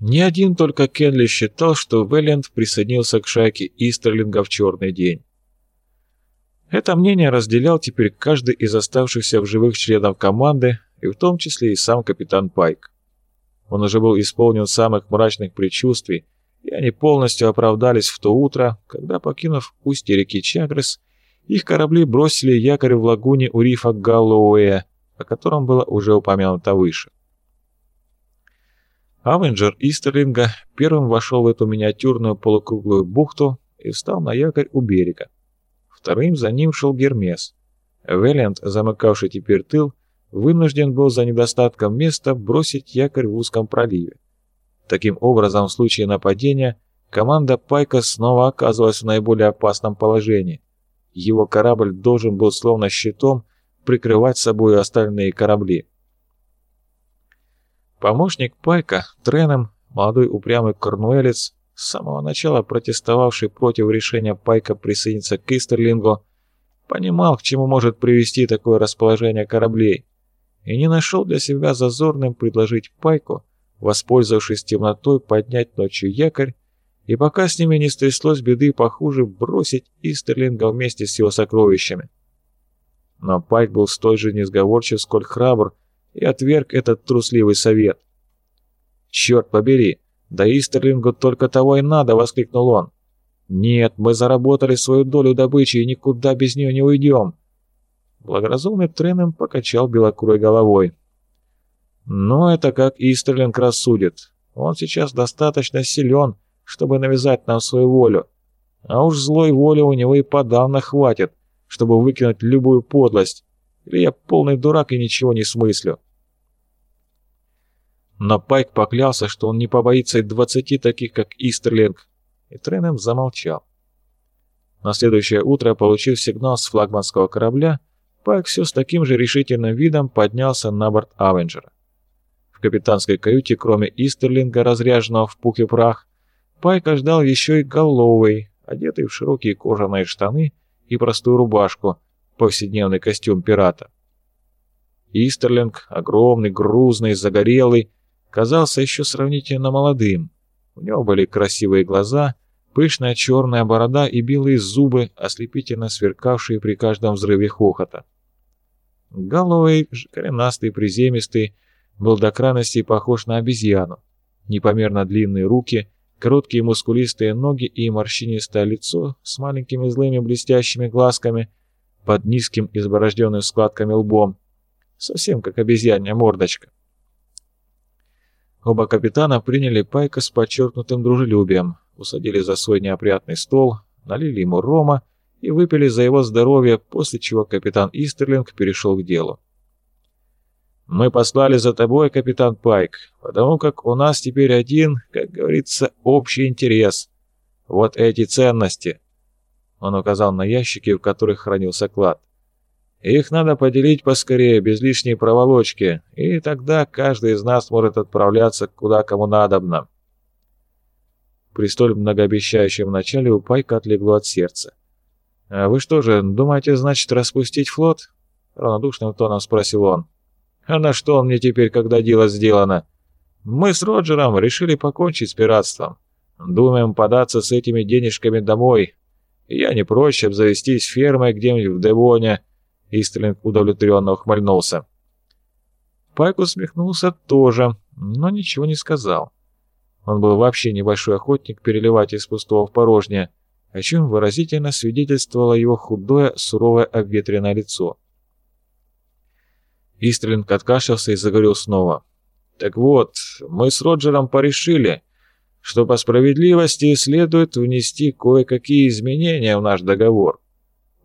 Не один только Кенли считал, что Веллиант присоединился к шайке Истерлинга в черный день. Это мнение разделял теперь каждый из оставшихся в живых членов команды, и в том числе и сам капитан Пайк. Он уже был исполнен самых мрачных предчувствий, и они полностью оправдались в то утро, когда, покинув устье реки Чагрес, их корабли бросили якорь в лагуне у рифа Галлоуэя, о котором было уже упомянуто выше. Авенджер Истерлинга первым вошел в эту миниатюрную полукруглую бухту и встал на якорь у берега. Вторым за ним шел Гермес. Веллиант, замыкавший теперь тыл, вынужден был за недостатком места бросить якорь в узком проливе. Таким образом, в случае нападения, команда Пайка снова оказывалась в наиболее опасном положении. Его корабль должен был словно щитом прикрывать собой остальные корабли. Помощник Пайка, Треном, молодой упрямый корнуэлец, с самого начала протестовавший против решения Пайка присоединиться к Истерлингу, понимал, к чему может привести такое расположение кораблей, и не нашел для себя зазорным предложить Пайку, воспользовавшись темнотой, поднять ночью якорь и пока с ними не стряслось беды похуже, бросить Истерлинга вместе с его сокровищами. Но Пайк был столь же несговорчив, сколь храбр, и отверг этот трусливый совет. «Черт побери! Да Истерлингу только того и надо!» — воскликнул он. «Нет, мы заработали свою долю добычи и никуда без нее не уйдем!» Благоразумный Тренем покачал белокурой головой. «Но это как Истерлинг рассудит. Он сейчас достаточно силен, чтобы навязать нам свою волю. А уж злой воли у него и подавно хватит, чтобы выкинуть любую подлость. Или я полный дурак и ничего не смыслю. Но Пайк поклялся, что он не побоится и двадцати таких, как Истерлинг, и Тренем замолчал. На следующее утро, получив сигнал с флагманского корабля, Пайк все с таким же решительным видом поднялся на борт Авенджера. В капитанской каюте, кроме Истерлинга, разряженного в пух и прах, Пайка ждал еще и Галлоуэй, одетый в широкие кожаные штаны и простую рубашку, повседневный костюм пирата. Истерлинг, огромный, грузный, загорелый, казался еще сравнительно молодым. У него были красивые глаза, пышная черная борода и белые зубы, ослепительно сверкавшие при каждом взрыве хохота. Галлоуэй, коренастый, приземистый, был до крайности похож на обезьяну. Непомерно длинные руки, короткие мускулистые ноги и морщинистое лицо с маленькими злыми блестящими глазками под низким изборожденным складками лбом, совсем как обезьянья мордочка. Оба капитана приняли Пайка с подчеркнутым дружелюбием, усадили за свой неопрятный стол, налили ему рома и выпили за его здоровье, после чего капитан Истерлинг перешел к делу. «Мы послали за тобой, капитан Пайк, потому как у нас теперь один, как говорится, общий интерес. Вот эти ценности». Он указал на ящики, в которых хранился клад. Их надо поделить поскорее, без лишней проволочки, и тогда каждый из нас может отправляться куда кому надобно. При столь многообещающем начале у Пайка отлегло от сердца. «А вы что же, думаете, значит, распустить флот?» — равнодушным тоном спросил он. «А на что мне теперь, когда дело сделано? Мы с Роджером решили покончить с пиратством. Думаем податься с этими денежками домой. Я не прочь обзавестись фермой где-нибудь в Девоне, Истлинг удовлетворенно ухмыльнулся. Пайк усмехнулся тоже, но ничего не сказал. Он был вообще небольшой охотник переливать из пустого в порожнее, о чем выразительно свидетельствовало его худое, суровое обветренное лицо. Истринг откашлялся и заговорил снова. «Так вот, мы с Роджером порешили, что по справедливости следует внести кое-какие изменения в наш договор.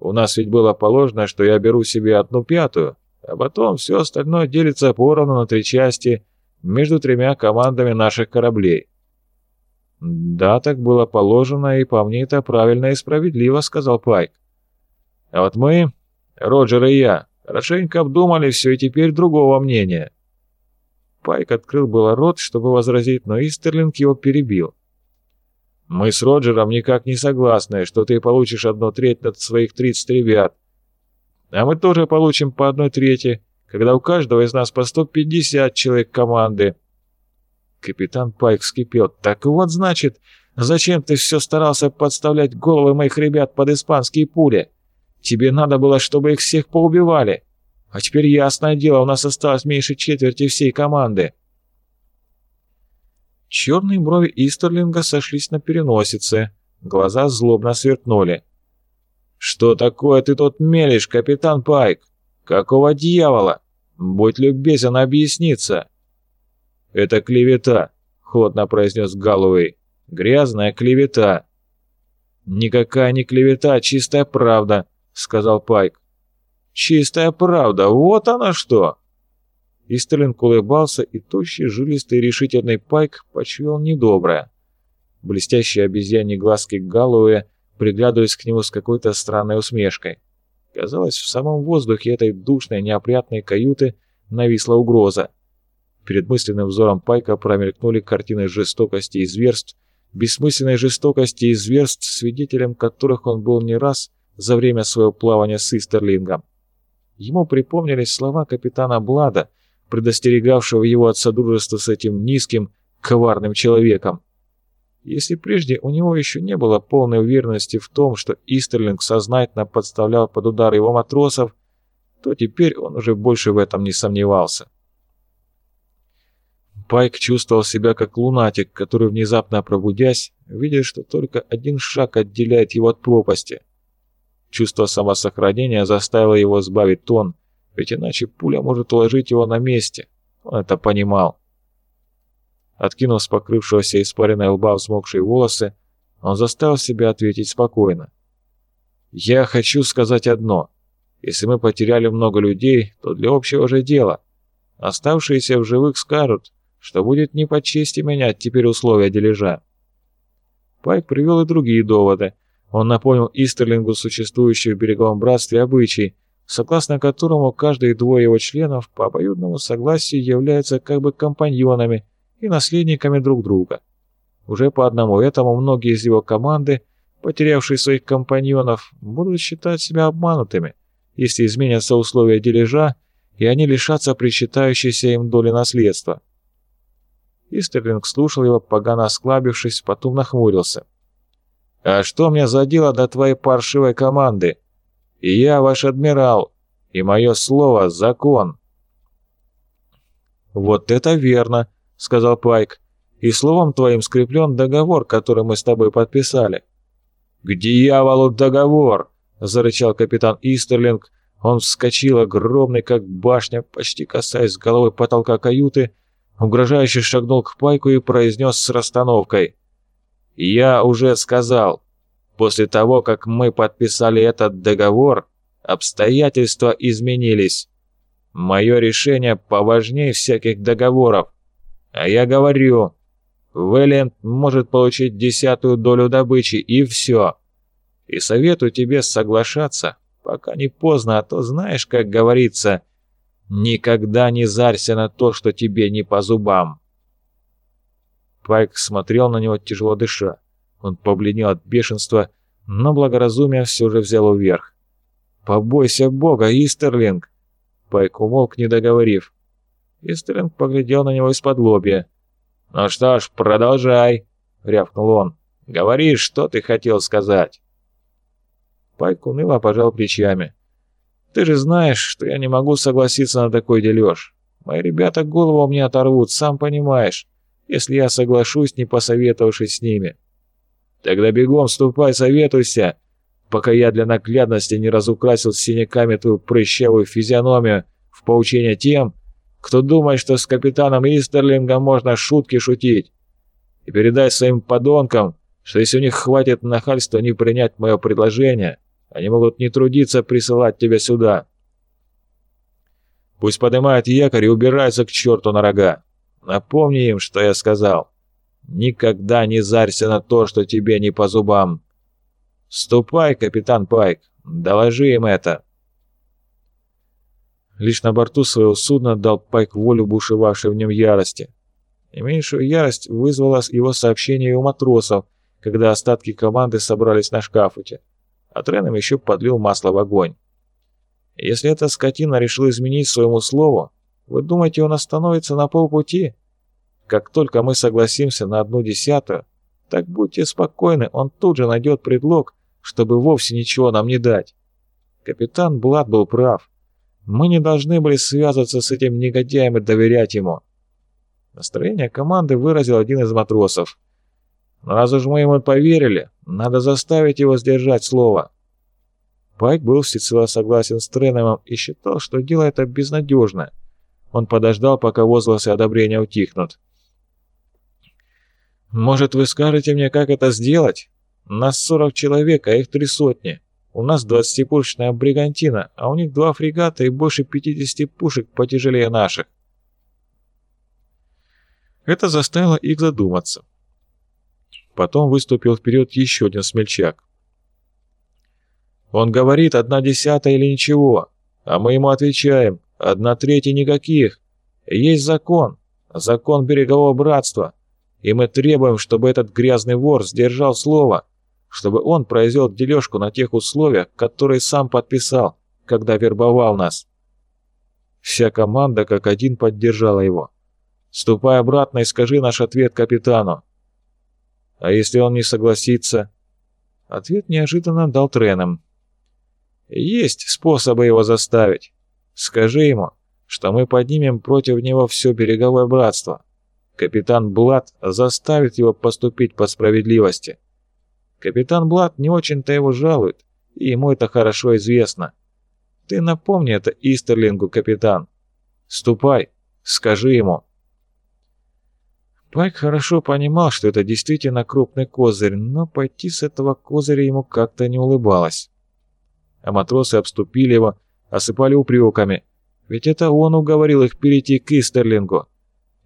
У нас ведь было положено, что я беру себе одну пятую, а потом все остальное делится поровну на три части между тремя командами наших кораблей. «Да, так было положено, и по мне это правильно и справедливо», — сказал Пайк. «А вот мы, Роджер и я, хорошенько обдумали все и теперь другого мнения». Пайк открыл было рот, чтобы возразить, но Истерлинг его перебил. Мы с Роджером никак не согласны, что ты получишь одну треть от своих 30 ребят. А мы тоже получим по одной трети, когда у каждого из нас по 150 человек команды. Капитан Пайк вскипел. «Так вот, значит, зачем ты все старался подставлять головы моих ребят под испанские пули? Тебе надо было, чтобы их всех поубивали. А теперь ясное дело, у нас осталось меньше четверти всей команды». Черные брови Истерлинга сошлись на переносице, глаза злобно сверкнули. «Что такое ты тут мелешь, капитан Пайк? Какого дьявола? Будь любезен объясниться!» «Это клевета», — холодно произнес Галлоуэй. «Грязная клевета». «Никакая не клевета, чистая правда», — сказал Пайк. «Чистая правда, вот она что!» Истерлинг улыбался, и тощий, жилистый решительный Пайк почуял недоброе. Блестящие обезьяньи глазки Галлоуэя приглядываясь к нему с какой-то странной усмешкой. Казалось, в самом воздухе этой душной, неопрятной каюты нависла угроза. Перед мысленным взором Пайка промелькнули картины жестокости и зверств, бессмысленной жестокости и зверств, свидетелем которых он был не раз за время своего плавания с Истерлингом. Ему припомнились слова капитана Блада, предостерегавшего его от содружества с этим низким, коварным человеком. Если прежде у него еще не было полной уверенности в том, что Истерлинг сознательно подставлял под удар его матросов, то теперь он уже больше в этом не сомневался. Пайк чувствовал себя как лунатик, который, внезапно пробудясь, видит, что только один шаг отделяет его от пропасти. Чувство самосохранения заставило его сбавить тон, ведь иначе пуля может уложить его на месте. Он это понимал. Откинув с покрывшегося испаренной лба взмокшие волосы, он заставил себя ответить спокойно. «Я хочу сказать одно. Если мы потеряли много людей, то для общего же дела. Оставшиеся в живых скажут, что будет не по чести менять теперь условия дележа». Пайк привел и другие доводы. Он напомнил Истерлингу существующий в береговом братстве обычай, согласно которому каждые двое его членов по обоюдному согласию являются как бы компаньонами и наследниками друг друга. Уже по одному этому многие из его команды, потерявшие своих компаньонов, будут считать себя обманутыми, если изменятся условия дележа, и они лишатся причитающейся им доли наследства. Истерлинг слушал его, погано осклабившись, потом нахмурился. «А что мне за дело до твоей паршивой команды? И я ваш адмирал, и мое слово — закон». «Вот это верно!» сказал Пайк. «И словом твоим скреплен договор, который мы с тобой подписали». «К дьяволу договор!» — зарычал капитан Истерлинг. Он вскочил, огромный, как башня, почти касаясь головой потолка каюты, угрожающе шагнул к Пайку и произнес с расстановкой. «Я уже сказал, после того, как мы подписали этот договор, обстоятельства изменились. Мое решение поважнее всяких договоров. А я говорю, Вэлент может получить десятую долю добычи, и все. И советую тебе соглашаться, пока не поздно, а то знаешь, как говорится, никогда не зарься на то, что тебе не по зубам. Пайк смотрел на него, тяжело дыша. Он побледнел от бешенства, но благоразумие все же взяло вверх. «Побойся Бога, Истерлинг!» Пайк умолк, не договорив. Истринг поглядел на него из-под лобья. «Ну что ж, продолжай», — рявкнул он. «Говори, что ты хотел сказать». Пайк уныло пожал плечами. «Ты же знаешь, что я не могу согласиться на такой дележ. Мои ребята голову мне оторвут, сам понимаешь, если я соглашусь, не посоветовавшись с ними. Тогда бегом ступай, советуйся, пока я для наглядности не разукрасил синяками твою прыщавую физиономию в поучение тем, кто думает, что с капитаном Истерлингом можно шутки шутить. И передай своим подонкам, что если у них хватит нахальства не принять мое предложение, они могут не трудиться присылать тебя сюда. Пусть поднимают якорь и убираются к черту на рога. Напомни им, что я сказал. Никогда не зарься на то, что тебе не по зубам. Ступай, капитан Пайк, доложи им это. Лишь на борту своего судна дал Пайк волю бушевавшей в нем ярости. И меньшую ярость вызвало его сообщение у матросов, когда остатки команды собрались на шкафуте. А Треном еще подлил масло в огонь. Если эта скотина решила изменить своему слову, вы думаете, он остановится на полпути? Как только мы согласимся на одну десятую, так будьте спокойны, он тут же найдет предлог, чтобы вовсе ничего нам не дать. Капитан Блад был прав. Мы не должны были связываться с этим негодяем и доверять ему. Настроение команды выразил один из матросов. Но раз уж мы ему поверили, надо заставить его сдержать слово. Пайк был всецело согласен с Тренемом и считал, что дело это безнадежно. Он подождал, пока возгласы одобрения утихнут. «Может, вы скажете мне, как это сделать? Нас 40 человек, а их три сотни. У нас 20-пушечная бригантина, а у них два фрегата и больше 50 пушек потяжелее наших». Это заставило их задуматься. Потом выступил вперед еще один смельчак. Он говорит одна десятая или ничего, а мы ему отвечаем одна третья никаких. Есть закон, закон берегового братства, и мы требуем, чтобы этот грязный вор сдержал слово, чтобы он произвел дележку на тех условиях, которые сам подписал, когда вербовал нас. Вся команда как один поддержала его. Ступай обратно и скажи наш ответ капитану. А если он не согласится? Ответ неожиданно дал Треном. Есть способы его заставить. Скажи ему, что мы поднимем против него все береговое братство. Капитан Блад заставит его поступить по справедливости. Капитан Блад не очень-то его жалует, и ему это хорошо известно. Ты напомни это Истерлингу, капитан. Ступай, скажи ему. Пайк хорошо понимал, что это действительно крупный козырь, но пойти с этого козыря ему как-то не улыбалось а матросы обступили его, осыпали упреками. Ведь это он уговорил их перейти к Истерлингу.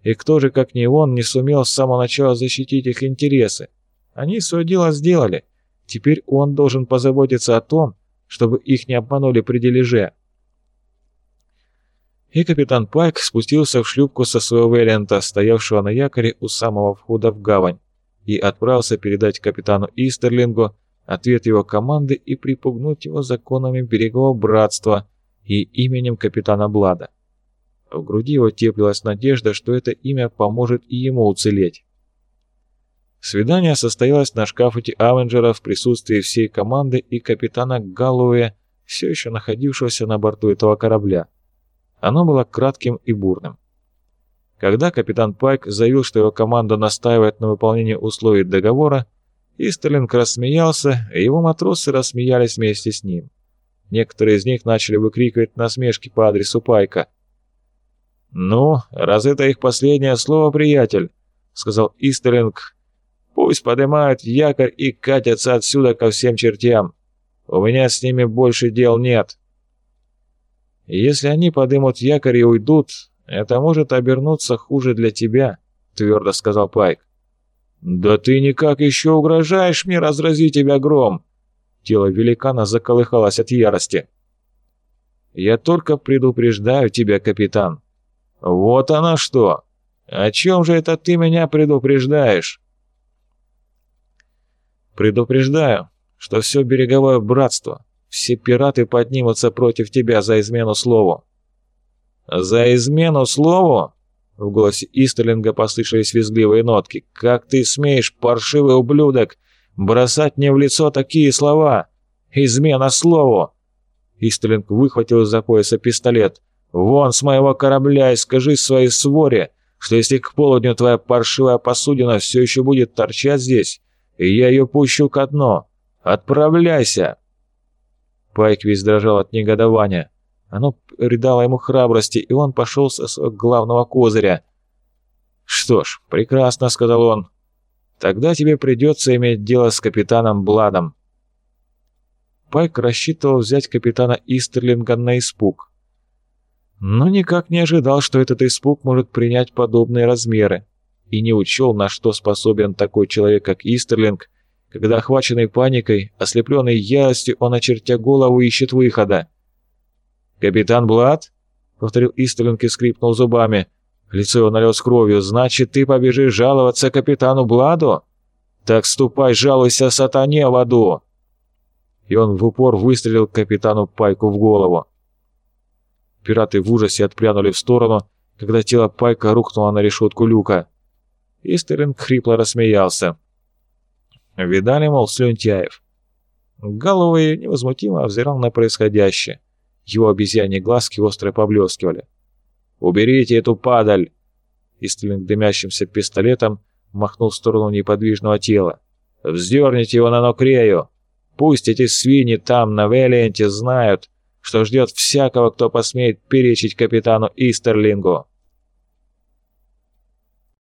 И кто же, как не он, не сумел с самого начала защитить их интересы? Они свое дело сделали. Теперь он должен позаботиться о том, чтобы их не обманули при дележе. И капитан Пайк спустился в шлюпку со своего Веллента, стоявшего на якоре у самого входа в гавань, и отправился передать капитану Истерлингу ответ его команды и припугнуть его законами берегового братства и именем капитана Блада. В груди его теплилась надежда, что это имя поможет и ему уцелеть. Свидание состоялось на шкафуте Авенджера в присутствии всей команды и капитана Галлоуэ, все еще находившегося на борту этого корабля. Оно было кратким и бурным. Когда капитан Пайк заявил, что его команда настаивает на выполнении условий договора, Истерлинг рассмеялся, и его матросы рассмеялись вместе с ним. Некоторые из них начали выкрикивать насмешки по адресу Пайка. «Ну, раз это их последнее слово, приятель», — сказал Истерлинг, — «пусть поднимают якорь и катятся отсюда ко всем чертям. У меня с ними больше дел нет». «Если они подымут якорь и уйдут, это может обернуться хуже для тебя», — твердо сказал Пайк. «Да ты никак еще угрожаешь мне разрази тебя гром!» Тело великана заколыхалось от ярости. «Я только предупреждаю тебя, капитан». «Вот она что! О чем же это ты меня предупреждаешь?» «Предупреждаю, что все береговое братство, все пираты поднимутся против тебя за измену слову». «За измену слову?» В голосе Истерлинга послышались визгливые нотки. «Как ты смеешь, паршивый ублюдок, бросать мне в лицо такие слова? Измена слову!» Истерлинг выхватил из-за пояса пистолет. «Вон с моего корабля и скажи своей своре, что если к полудню твоя паршивая посудина все еще будет торчать здесь, я ее пущу ко дну. Отправляйся!» Пайк весь дрожал от негодования. Оно придало ему храбрости, и он пошел со своего главного козыря. «Что ж, прекрасно», — сказал он. «Тогда тебе придется иметь дело с капитаном Бладом». Пайк рассчитывал взять капитана Истерлинга на испуг. Но никак не ожидал, что этот испуг может принять подобные размеры, и не учел, на что способен такой человек, как Истерлинг, когда, охваченный паникой, ослепленный яростью, он, очертя голову, ищет выхода. «Капитан Блад?» — повторил Истолинг и скрипнул зубами. Лицо его налилось кровью. «Значит, ты побежишь жаловаться капитану Бладу? Так ступай, жалуйся сатане в аду!» И он в упор выстрелил капитану Пайку в голову. Пираты в ужасе отпрянули в сторону, когда тело Пайка рухнуло на решетку люка. Истерлинг хрипло рассмеялся. Видали, мол, Слюнтяев? Галлоуэй невозмутимо взирал на происходящее. Его обезьяньи глазки остро поблескивали. «Уберите эту падаль!» Истлинг дымящимся пистолетом махнул в сторону неподвижного тела. «Вздерните его на нокрею! Пусть эти свиньи там, на Вэлиенте, знают, что ждет всякого, кто посмеет перечить капитану Истерлингу!»